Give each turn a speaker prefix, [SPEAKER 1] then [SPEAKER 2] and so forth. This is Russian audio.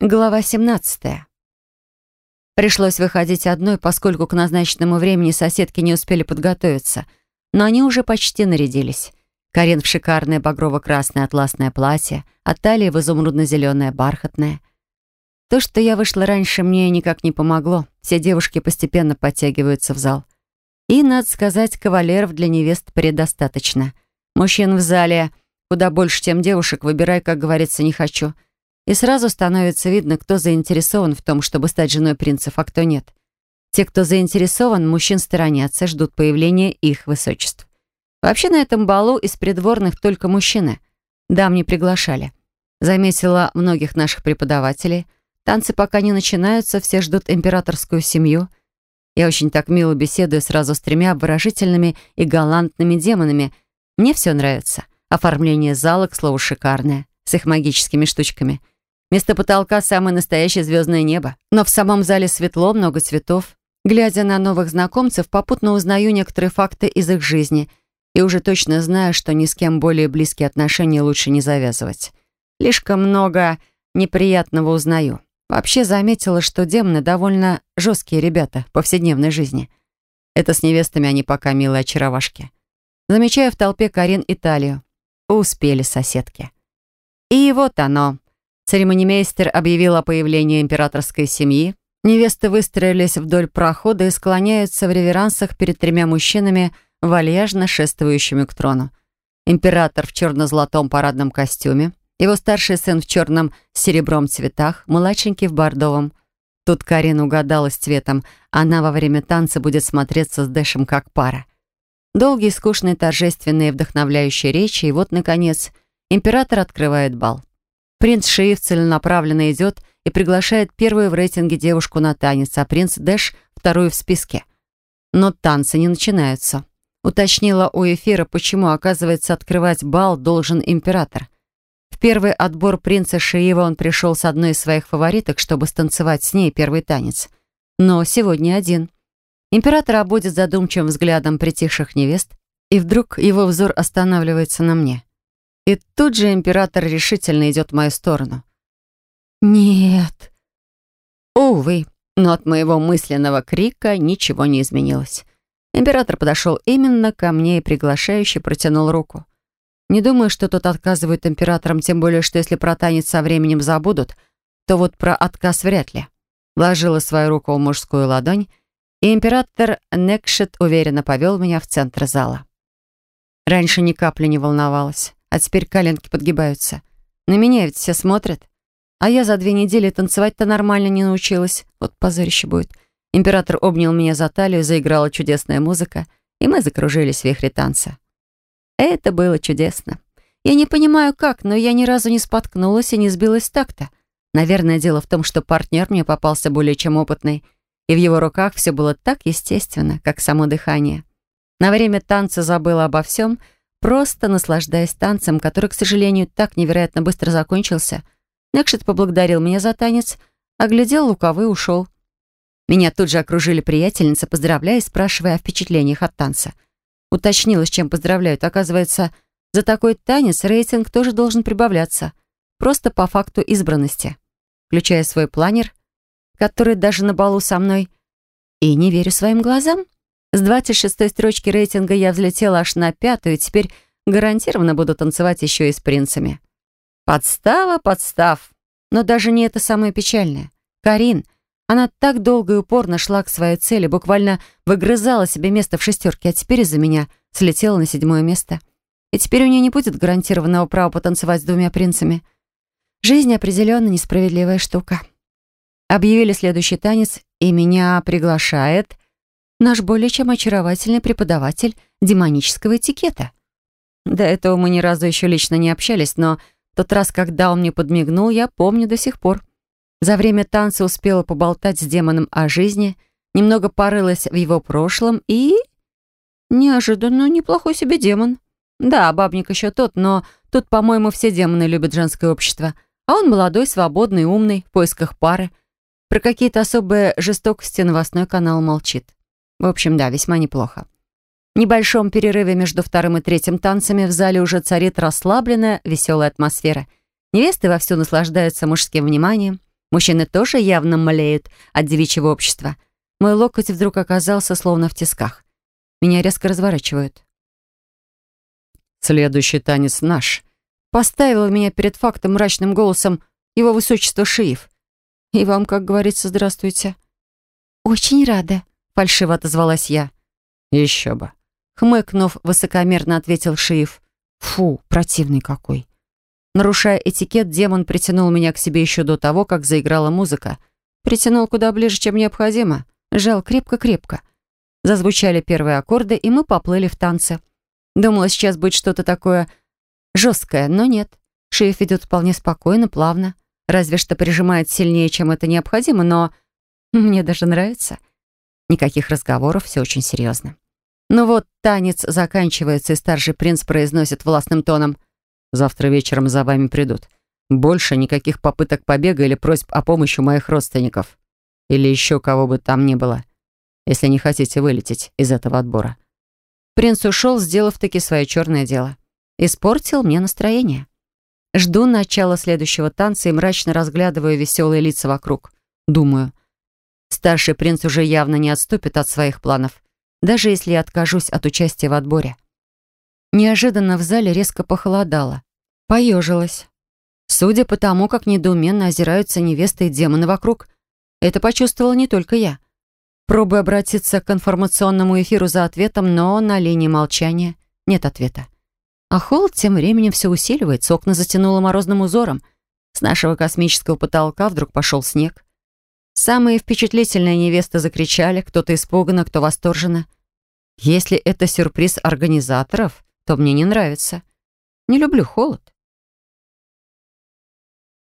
[SPEAKER 1] Глава 17. Пришлось выходить одной, поскольку к назначенному времени соседки не успели подготовиться, но они уже почти нарядились. Карин в шикарное багрово-красное атласное платье, а талия в изумрудно-зеленое бархатное. То, что я вышла раньше, мне никак не помогло. Все девушки постепенно подтягиваются в зал. И, надо сказать, кавалеров для невест предостаточно. Мужчин в зале куда больше, чем девушек, выбирай, как говорится, не хочу — и сразу становится видно, кто заинтересован в том, чтобы стать женой принцев, а кто нет. Те, кто заинтересован, мужчин сторонятся, ждут появления их высочеств. Вообще на этом балу из придворных только мужчины. Дам не приглашали. Заметила многих наших преподавателей. Танцы пока не начинаются, все ждут императорскую семью. Я очень так мило беседую сразу с тремя обворожительными и галантными демонами. Мне все нравится. Оформление зала, к слову, шикарное, с их магическими штучками — Вместо потолка самое настоящее звездное небо. Но в самом зале светло, много цветов. Глядя на новых знакомцев, попутно узнаю некоторые факты из их жизни и уже точно знаю, что ни с кем более близкие отношения лучше не завязывать. Слишком много неприятного узнаю. Вообще заметила, что демоны довольно жесткие ребята в повседневной жизни. Это с невестами они пока милые очаровашки. Замечаю в толпе Карин Италию. Успели соседки. И вот оно, Церемонимейстер объявил о появлении императорской семьи. Невесты выстроились вдоль прохода и склоняются в реверансах перед тремя мужчинами, вальяжно шествующими к трону. Император в черно-золотом парадном костюме, его старший сын в черном с серебром цветах, младшенький в бордовом. Тут Карин угадала с цветом. Она во время танца будет смотреться с Дэшем как пара. Долгие, скучные, торжественные, вдохновляющие речи, и вот, наконец, император открывает бал. Принц Шиев целенаправленно идет и приглашает первую в рейтинге девушку на танец, а принц Дэш — вторую в списке. Но танцы не начинаются. Уточнила у эфира, почему, оказывается, открывать бал должен император. В первый отбор принца Шиева он пришел с одной из своих фавориток, чтобы станцевать с ней первый танец. Но сегодня один. Император обводит задумчивым взглядом притихших невест, и вдруг его взор останавливается на мне. И тут же император решительно идет в мою сторону. «Нет». Увы, но от моего мысленного крика ничего не изменилось. Император подошел именно ко мне и приглашающе протянул руку. Не думаю, что тот отказывает императорам, тем более, что если про танец со временем забудут, то вот про отказ вряд ли. Вложила свою руку в мужскую ладонь, и император Некшет уверенно повел меня в центр зала. Раньше ни капли не волновалась а теперь коленки подгибаются. На меня ведь все смотрят. А я за две недели танцевать-то нормально не научилась. Вот позорище будет. Император обнял меня за талию, заиграла чудесная музыка, и мы закружились в вихре танца. Это было чудесно. Я не понимаю, как, но я ни разу не споткнулась и не сбилась с такта. Наверное, дело в том, что партнер мне попался более чем опытный, и в его руках все было так естественно, как само дыхание. На время танца забыла обо всем — Просто наслаждаясь танцем, который, к сожалению, так невероятно быстро закончился, Некшит поблагодарил меня за танец, оглядел лукавый и ушел. Меня тут же окружили приятельницы, поздравляя и спрашивая о впечатлениях от танца. Уточнила, с чем поздравляют. Оказывается, за такой танец рейтинг тоже должен прибавляться. Просто по факту избранности. Включая свой планер, который даже на балу со мной. И не верю своим глазам. С 26-й строчки рейтинга я взлетела аж на пятую, и теперь гарантированно буду танцевать еще и с принцами. Подстава, подстав. Но даже не это самое печальное. Карин, она так долго и упорно шла к своей цели, буквально выгрызала себе место в шестерке, а теперь из-за меня слетела на седьмое место. И теперь у нее не будет гарантированного права потанцевать с двумя принцами. Жизнь определенно несправедливая штука. Объявили следующий танец, и меня приглашает наш более чем очаровательный преподаватель демонического этикета. До этого мы ни разу еще лично не общались, но тот раз, когда он мне подмигнул, я помню до сих пор. За время танца успела поболтать с демоном о жизни, немного порылась в его прошлом и... Неожиданно неплохой себе демон. Да, бабник еще тот, но тут, по-моему, все демоны любят женское общество. А он молодой, свободный, умный, в поисках пары. Про какие-то особые жестокости новостной канал молчит. В общем, да, весьма неплохо. В небольшом перерыве между вторым и третьим танцами в зале уже царит расслабленная, веселая атмосфера. Невесты вовсю наслаждаются мужским вниманием. Мужчины тоже явно млеют от девичьего общества. Мой локоть вдруг оказался словно в тисках. Меня резко разворачивают.
[SPEAKER 2] «Следующий танец наш», —
[SPEAKER 1] поставил меня перед фактом мрачным голосом его высочество Шиев. «И вам, как говорится, здравствуйте». «Очень рада», — фальшиво отозвалась я.
[SPEAKER 2] «Еще бы».
[SPEAKER 1] Хмыкнув, высокомерно ответил Шиев. «Фу, противный какой». Нарушая этикет, демон притянул меня к себе еще до того, как заиграла музыка. Притянул куда ближе, чем необходимо. Жал крепко-крепко. Зазвучали первые аккорды, и мы поплыли в танце. Думала, сейчас будет что-то такое жесткое, но нет. Шиев ведет вполне спокойно, плавно. Разве что прижимает сильнее, чем это необходимо, но мне даже нравится. Никаких разговоров, все очень серьезно. Ну вот, танец заканчивается, и старший принц произносит властным тоном. «Завтра вечером за вами придут. Больше никаких попыток побега или просьб о помощи моих родственников. Или еще кого бы там ни было, если не хотите вылететь из этого отбора». Принц ушел, сделав таки свое черное дело. Испортил мне настроение. Жду начала следующего танца и мрачно разглядываю веселые лица вокруг. Думаю, старший принц уже явно не отступит от своих планов даже если я откажусь от участия в отборе. Неожиданно в зале резко похолодало. Поежилась. Судя по тому, как недоуменно озираются невесты и демоны вокруг, это почувствовала не только я. Пробую обратиться к информационному эфиру за ответом, но на линии молчания нет ответа. А холод тем временем все усиливается, окна затянуло морозным узором. С нашего космического потолка вдруг пошел снег. Самые впечатлительные невесты закричали, кто-то испуганно, кто восторженно. Если это сюрприз организаторов, то мне не нравится. Не люблю холод.